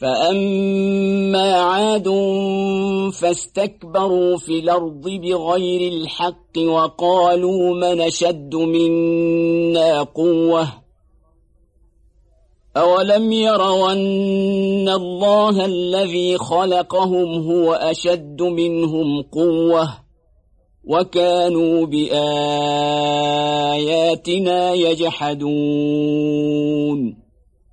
فأما عاد فاستكبروا في الأرض بغير الحق وقالوا من شد منا قوة أولم يروا أن الله الذي خلقهم هو أشد منهم قوة وكانوا بآياتنا يجحدون